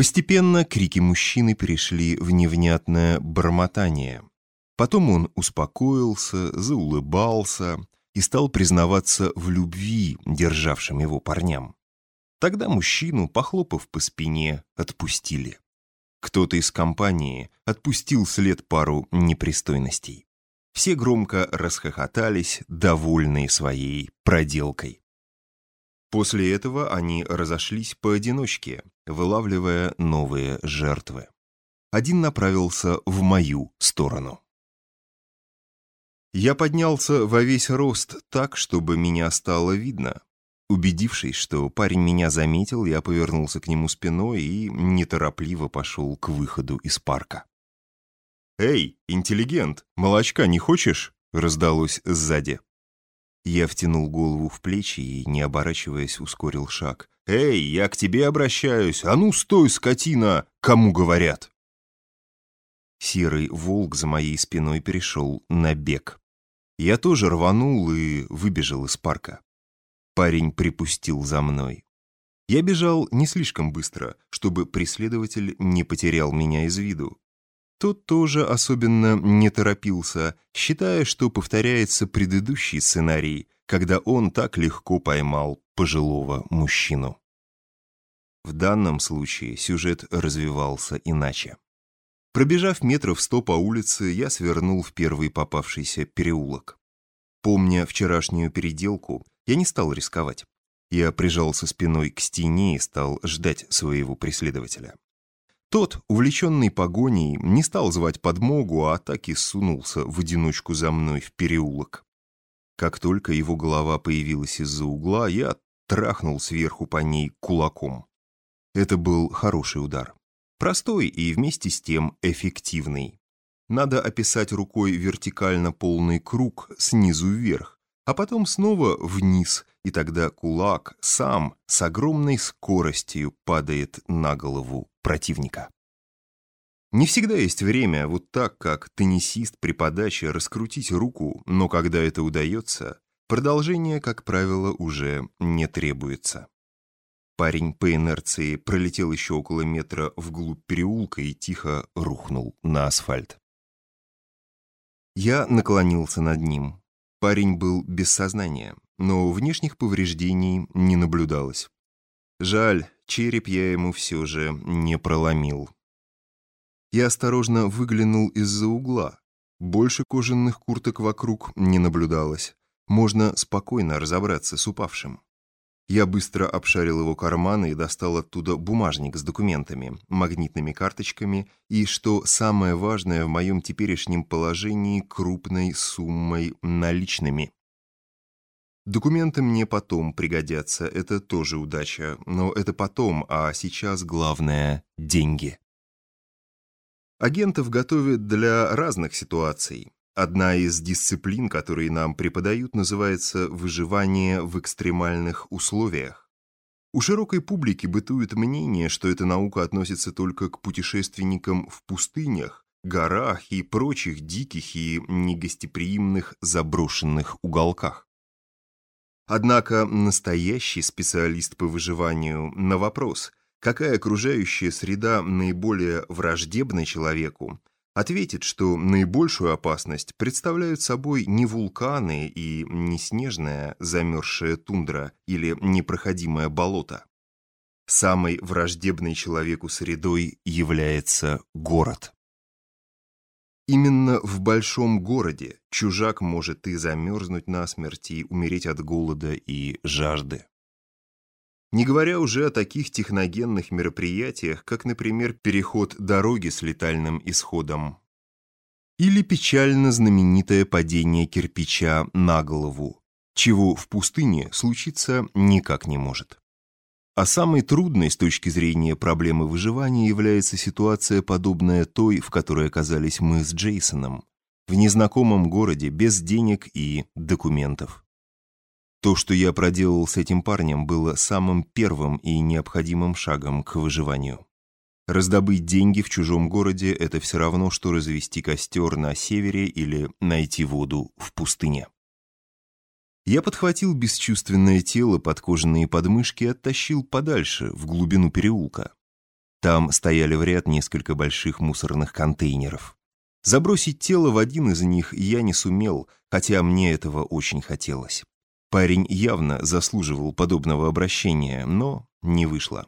Постепенно крики мужчины перешли в невнятное бормотание. Потом он успокоился, заулыбался и стал признаваться в любви державшим его парням. Тогда мужчину, похлопав по спине, отпустили. Кто-то из компании отпустил след пару непристойностей. Все громко расхохотались, довольные своей проделкой. После этого они разошлись поодиночке, вылавливая новые жертвы. Один направился в мою сторону. Я поднялся во весь рост так, чтобы меня стало видно. Убедившись, что парень меня заметил, я повернулся к нему спиной и неторопливо пошел к выходу из парка. «Эй, интеллигент, молочка не хочешь?» — раздалось сзади. Я втянул голову в плечи и, не оборачиваясь, ускорил шаг. «Эй, я к тебе обращаюсь! А ну, стой, скотина! Кому говорят?» Серый волк за моей спиной перешел на бег. Я тоже рванул и выбежал из парка. Парень припустил за мной. Я бежал не слишком быстро, чтобы преследователь не потерял меня из виду. Тот тоже особенно не торопился, считая, что повторяется предыдущий сценарий, когда он так легко поймал пожилого мужчину. В данном случае сюжет развивался иначе. Пробежав метров сто по улице, я свернул в первый попавшийся переулок. Помня вчерашнюю переделку, я не стал рисковать. Я прижался спиной к стене и стал ждать своего преследователя. Тот, увлеченный погоней, не стал звать подмогу, а так и сунулся в одиночку за мной в переулок. Как только его голова появилась из-за угла, я трахнул сверху по ней кулаком. Это был хороший удар. Простой и вместе с тем эффективный. Надо описать рукой вертикально полный круг снизу вверх, а потом снова вниз, и тогда кулак сам с огромной скоростью падает на голову противника. Не всегда есть время, вот так, как теннисист при подаче, раскрутить руку, но когда это удается, продолжение, как правило, уже не требуется. Парень по инерции пролетел еще около метра вглубь переулка и тихо рухнул на асфальт. Я наклонился над ним. Парень был без сознания, но внешних повреждений не наблюдалось. Жаль, череп я ему все же не проломил. Я осторожно выглянул из-за угла. Больше кожаных курток вокруг не наблюдалось. Можно спокойно разобраться с упавшим. Я быстро обшарил его карманы и достал оттуда бумажник с документами, магнитными карточками и, что самое важное в моем теперешнем положении, крупной суммой наличными. Документы мне потом пригодятся, это тоже удача, но это потом, а сейчас главное – деньги. Агентов готовят для разных ситуаций. Одна из дисциплин, которые нам преподают, называется «выживание в экстремальных условиях». У широкой публики бытует мнение, что эта наука относится только к путешественникам в пустынях, горах и прочих диких и негостеприимных заброшенных уголках. Однако настоящий специалист по выживанию на вопрос, какая окружающая среда наиболее враждебна человеку, ответит, что наибольшую опасность представляют собой не вулканы и не снежная замерзшая тундра или непроходимое болото. Самой враждебной человеку средой является город. Именно в большом городе чужак может и замерзнуть насмерть, и умереть от голода и жажды. Не говоря уже о таких техногенных мероприятиях, как, например, переход дороги с летальным исходом. Или печально знаменитое падение кирпича на голову, чего в пустыне случиться никак не может. А самой трудной с точки зрения проблемы выживания является ситуация, подобная той, в которой оказались мы с Джейсоном, в незнакомом городе без денег и документов. То, что я проделал с этим парнем, было самым первым и необходимым шагом к выживанию. Раздобыть деньги в чужом городе – это все равно, что развести костер на севере или найти воду в пустыне. Я подхватил бесчувственное тело под кожаные подмышки и оттащил подальше, в глубину переулка. Там стояли в ряд несколько больших мусорных контейнеров. Забросить тело в один из них я не сумел, хотя мне этого очень хотелось. Парень явно заслуживал подобного обращения, но не вышло.